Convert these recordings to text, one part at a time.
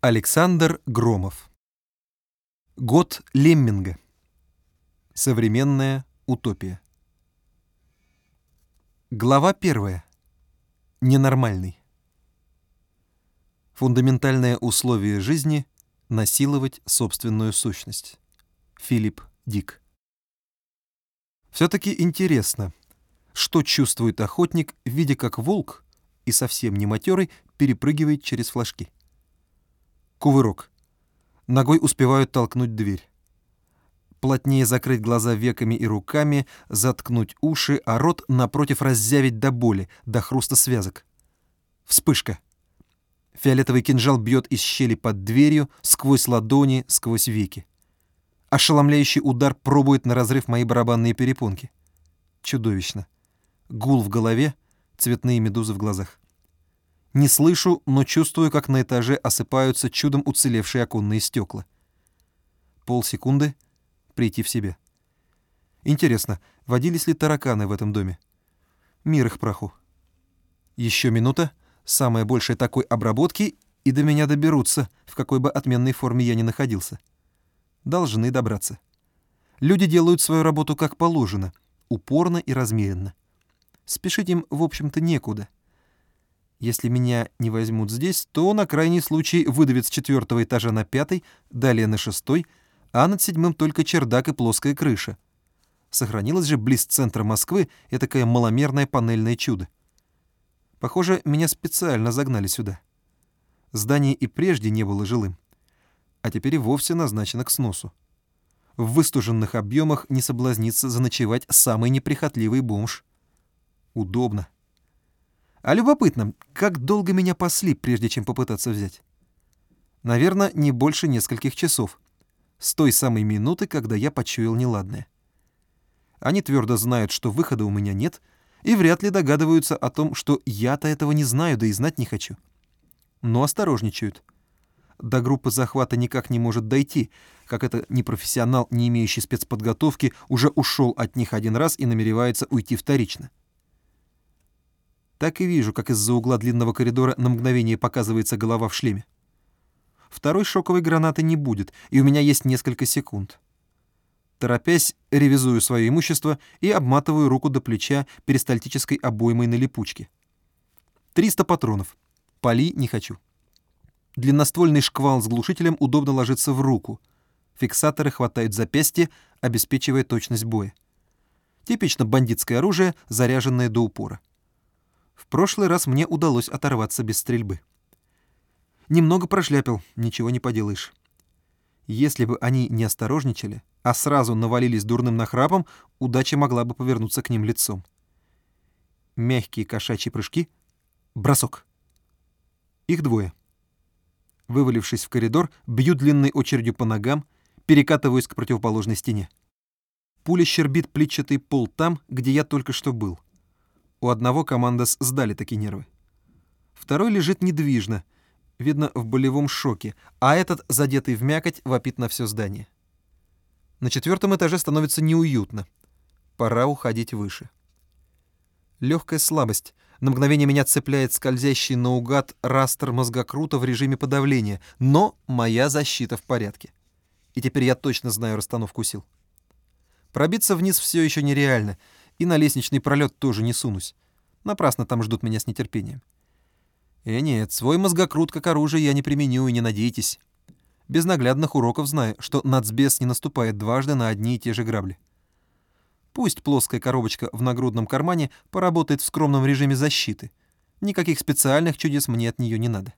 Александр Громов. Год Лемминга. Современная утопия. Глава первая. Ненормальный. Фундаментальное условие жизни — насиловать собственную сущность. Филипп Дик. Все-таки интересно, что чувствует охотник, видя как волк и совсем не матерый перепрыгивает через флажки. Кувырок. Ногой успевают толкнуть дверь. Плотнее закрыть глаза веками и руками, заткнуть уши, а рот напротив раззявить до боли, до хруста связок. Вспышка. Фиолетовый кинжал бьет из щели под дверью, сквозь ладони, сквозь веки. Ошеломляющий удар пробует на разрыв мои барабанные перепонки. Чудовищно. Гул в голове, цветные медузы в глазах. Не слышу, но чувствую, как на этаже осыпаются чудом уцелевшие оконные стекла. Полсекунды — прийти в себя. Интересно, водились ли тараканы в этом доме? Мир их праху. Еще минута, самая большая такой обработки, и до меня доберутся, в какой бы отменной форме я ни находился. Должны добраться. Люди делают свою работу как положено, упорно и размеренно. Спешить им, в общем-то, некуда — если меня не возьмут здесь, то на крайний случай выдавят с четвертого этажа на пятый, далее на шестой, а над седьмым только чердак и плоская крыша. Сохранилось же близ центра Москвы этакое маломерное панельное чудо. Похоже, меня специально загнали сюда. Здание и прежде не было жилым, а теперь и вовсе назначено к сносу. В выстуженных объемах не соблазнится заночевать самый неприхотливый бомж. Удобно. А любопытно, как долго меня пасли, прежде чем попытаться взять? Наверное, не больше нескольких часов. С той самой минуты, когда я почуял неладное. Они твердо знают, что выхода у меня нет, и вряд ли догадываются о том, что я-то этого не знаю, да и знать не хочу. Но осторожничают. До группы захвата никак не может дойти, как это непрофессионал, не имеющий спецподготовки, уже ушел от них один раз и намеревается уйти вторично так и вижу, как из-за угла длинного коридора на мгновение показывается голова в шлеме. Второй шоковой гранаты не будет, и у меня есть несколько секунд. Торопясь, ревизую свое имущество и обматываю руку до плеча перистальтической обоймой на липучке. 300 патронов. Пали не хочу. Длинноствольный шквал с глушителем удобно ложится в руку. Фиксаторы хватают запястье, обеспечивая точность боя. Типично бандитское оружие, заряженное до упора. В прошлый раз мне удалось оторваться без стрельбы. Немного прошляпил, ничего не поделаешь. Если бы они не осторожничали, а сразу навалились дурным нахрапом, удача могла бы повернуться к ним лицом. Мягкие кошачьи прыжки. Бросок. Их двое. Вывалившись в коридор, бью длинной очередью по ногам, перекатываюсь к противоположной стене. Пуля щербит плитчатый пол там, где я только что был. У одного командос сдали такие нервы. Второй лежит недвижно, видно, в болевом шоке, а этот, задетый в мякоть, вопит на все здание. На четвертом этаже становится неуютно. Пора уходить выше. Легкая слабость. На мгновение меня цепляет скользящий наугад растер мозгокрута в режиме подавления, но моя защита в порядке. И теперь я точно знаю расстановку сил. Пробиться вниз все еще нереально — и на лестничный пролет тоже не сунусь. Напрасно там ждут меня с нетерпением. Э, нет, свой мозгокрут как оружие я не применю и не надейтесь. Без наглядных уроков знаю, что нацбес не наступает дважды на одни и те же грабли. Пусть плоская коробочка в нагрудном кармане поработает в скромном режиме защиты. Никаких специальных чудес мне от нее не надо.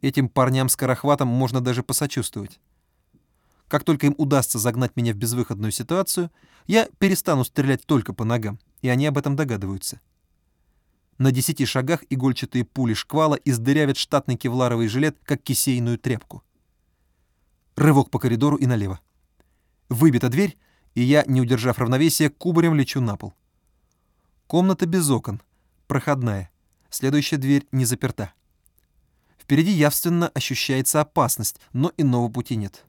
Этим парням-скорохватам можно даже посочувствовать. Как только им удастся загнать меня в безвыходную ситуацию, я перестану стрелять только по ногам, и они об этом догадываются. На десяти шагах игольчатые пули шквала издырявят штатный кевларовый жилет, как кисейную тряпку. Рывок по коридору и налево. Выбита дверь, и я, не удержав равновесия, кубарем лечу на пол. Комната без окон, проходная. Следующая дверь не заперта. Впереди явственно ощущается опасность, но иного пути нет.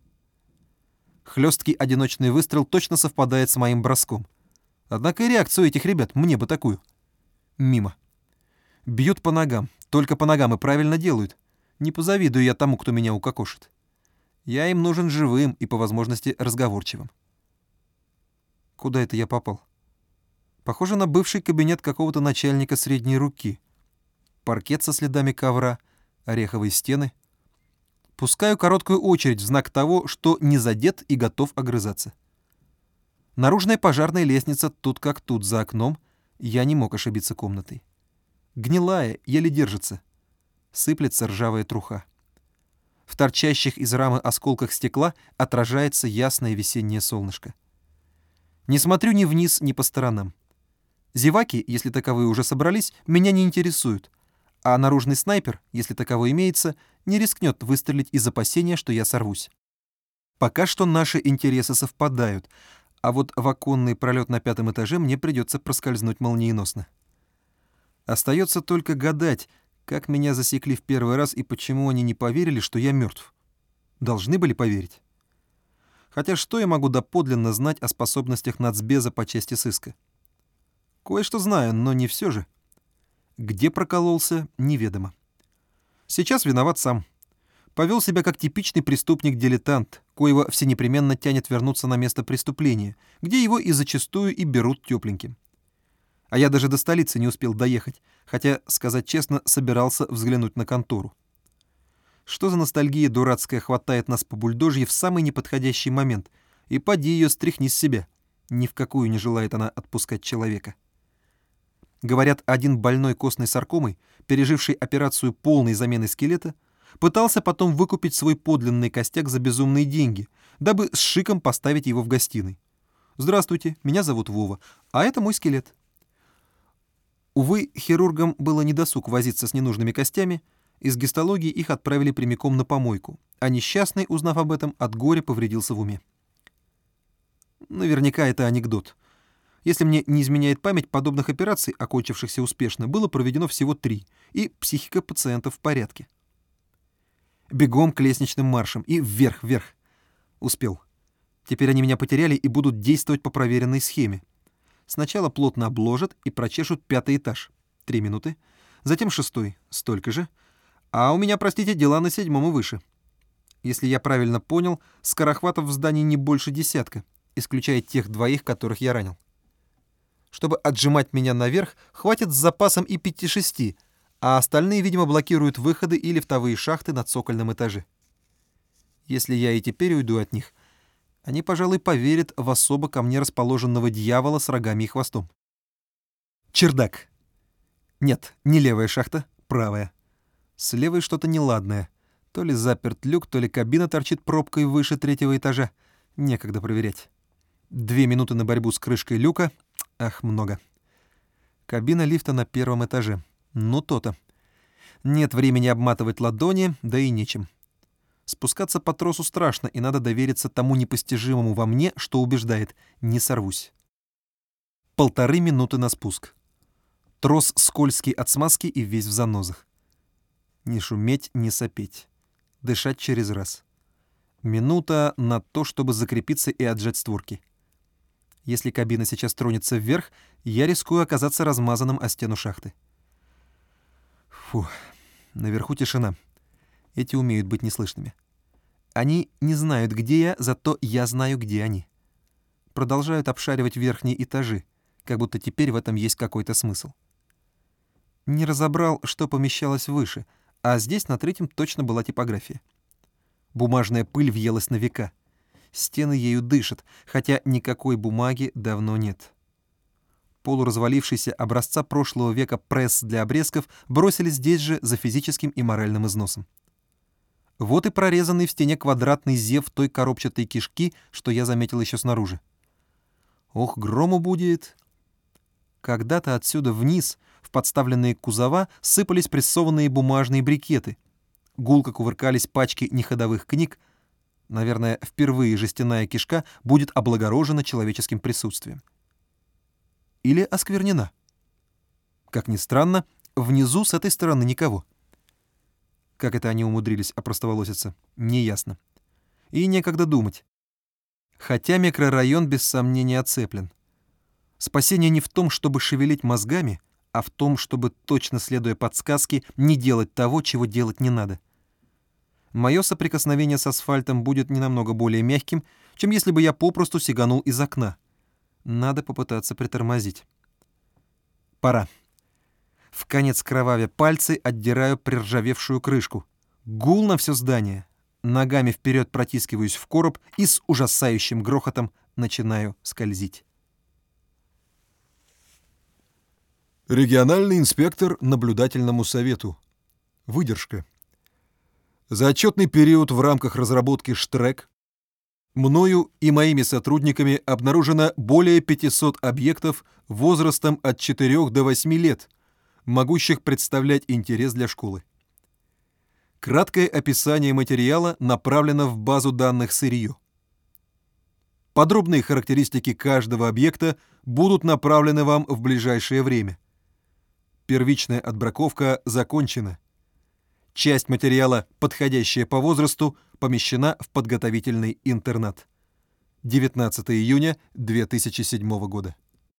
Хлесткий одиночный выстрел точно совпадает с моим броском. Однако и реакцию этих ребят мне бы такую. Мимо. Бьют по ногам. Только по ногам и правильно делают. Не позавидую я тому, кто меня укокошит. Я им нужен живым и, по возможности, разговорчивым. Куда это я попал? Похоже на бывший кабинет какого-то начальника средней руки. Паркет со следами ковра, ореховые стены. Пускаю короткую очередь в знак того, что не задет и готов огрызаться. Наружная пожарная лестница тут как тут за окном. Я не мог ошибиться комнатой. Гнилая, еле держится. Сыплется ржавая труха. В торчащих из рамы осколках стекла отражается ясное весеннее солнышко. Не смотрю ни вниз, ни по сторонам. Зеваки, если таковые уже собрались, меня не интересуют, а наружный снайпер, если таковой имеется, не рискнет выстрелить из опасения, что я сорвусь. Пока что наши интересы совпадают, а вот в оконный пролет на пятом этаже мне придется проскользнуть молниеносно. Остается только гадать, как меня засекли в первый раз и почему они не поверили, что я мертв. Должны были поверить. Хотя что я могу доподлинно знать о способностях нацбеза по части сыска? Кое-что знаю, но не все же. Где прокололся, неведомо. Сейчас виноват сам. Повел себя как типичный преступник-дилетант, коего всенепременно тянет вернуться на место преступления, где его и зачастую и берут тепленьким. А я даже до столицы не успел доехать, хотя, сказать честно, собирался взглянуть на контору. Что за ностальгия дурацкая хватает нас по бульдожье в самый неподходящий момент, и поди ее стряхни с себя. Ни в какую не желает она отпускать человека. Говорят, один больной костной саркомой, переживший операцию полной замены скелета, пытался потом выкупить свой подлинный костяк за безумные деньги, дабы с шиком поставить его в гостиной. «Здравствуйте, меня зовут Вова, а это мой скелет». Увы, хирургам было недосуг возиться с ненужными костями, из гистологии их отправили прямиком на помойку, а несчастный, узнав об этом, от горя повредился в уме. Наверняка это анекдот. Если мне не изменяет память, подобных операций, окончившихся успешно, было проведено всего три, и психика пациента в порядке. Бегом к лестничным маршам и вверх-вверх. Успел. Теперь они меня потеряли и будут действовать по проверенной схеме. Сначала плотно обложат и прочешут пятый этаж. Три минуты. Затем шестой. Столько же. А у меня, простите, дела на седьмом и выше. Если я правильно понял, скорохватов в здании не больше десятка, исключая тех двоих, которых я ранил. Чтобы отжимать меня наверх, хватит с запасом и пяти-шести, а остальные, видимо, блокируют выходы и лифтовые шахты на цокольном этаже. Если я и теперь уйду от них, они, пожалуй, поверят в особо ко мне расположенного дьявола с рогами и хвостом. Чердак. Нет, не левая шахта, правая. С левой что-то неладное. То ли заперт люк, то ли кабина торчит пробкой выше третьего этажа. Некогда проверять. Две минуты на борьбу с крышкой люка. Ах, много. Кабина лифта на первом этаже. Ну, то-то. Нет времени обматывать ладони, да и нечем. Спускаться по тросу страшно, и надо довериться тому непостижимому во мне, что убеждает «не сорвусь». Полторы минуты на спуск. Трос скользкий от смазки и весь в занозах. Не шуметь, не сопеть. Дышать через раз. Минута на то, чтобы закрепиться и отжать створки. Если кабина сейчас тронется вверх, я рискую оказаться размазанным о стену шахты. Фу, наверху тишина. Эти умеют быть неслышными. Они не знают, где я, зато я знаю, где они. Продолжают обшаривать верхние этажи, как будто теперь в этом есть какой-то смысл. Не разобрал, что помещалось выше, а здесь на третьем точно была типография. Бумажная пыль въелась на века. Стены ею дышат, хотя никакой бумаги давно нет. Полуразвалившийся образца прошлого века пресс для обрезков бросили здесь же за физическим и моральным износом. Вот и прорезанный в стене квадратный зев той коробчатой кишки, что я заметил еще снаружи. Ох, грому будет! Когда-то отсюда вниз, в подставленные кузова, сыпались прессованные бумажные брикеты. Гулко кувыркались пачки неходовых книг. Наверное, впервые жестяная кишка будет облагорожена человеческим присутствием. Или осквернена. Как ни странно, внизу с этой стороны никого. Как это они умудрились опростоволоситься, неясно. И некогда думать. Хотя микрорайон без сомнения оцеплен. Спасение не в том, чтобы шевелить мозгами, а в том, чтобы, точно следуя подсказке, не делать того, чего делать не надо. Мое соприкосновение с асфальтом будет не намного более мягким, чем если бы я попросту сиганул из окна. Надо попытаться притормозить. Пора. В конец кровавя пальцы отдираю приржавевшую крышку. Гул на все здание. Ногами вперед протискиваюсь в короб и с ужасающим грохотом начинаю скользить. Региональный инспектор наблюдательному совету. Выдержка. За отчетный период в рамках разработки «Штрек» мною и моими сотрудниками обнаружено более 500 объектов возрастом от 4 до 8 лет, могущих представлять интерес для школы. Краткое описание материала направлено в базу данных сырье. Подробные характеристики каждого объекта будут направлены вам в ближайшее время. Первичная отбраковка закончена. Часть материала, подходящая по возрасту, помещена в подготовительный интернат. 19 июня 2007 года.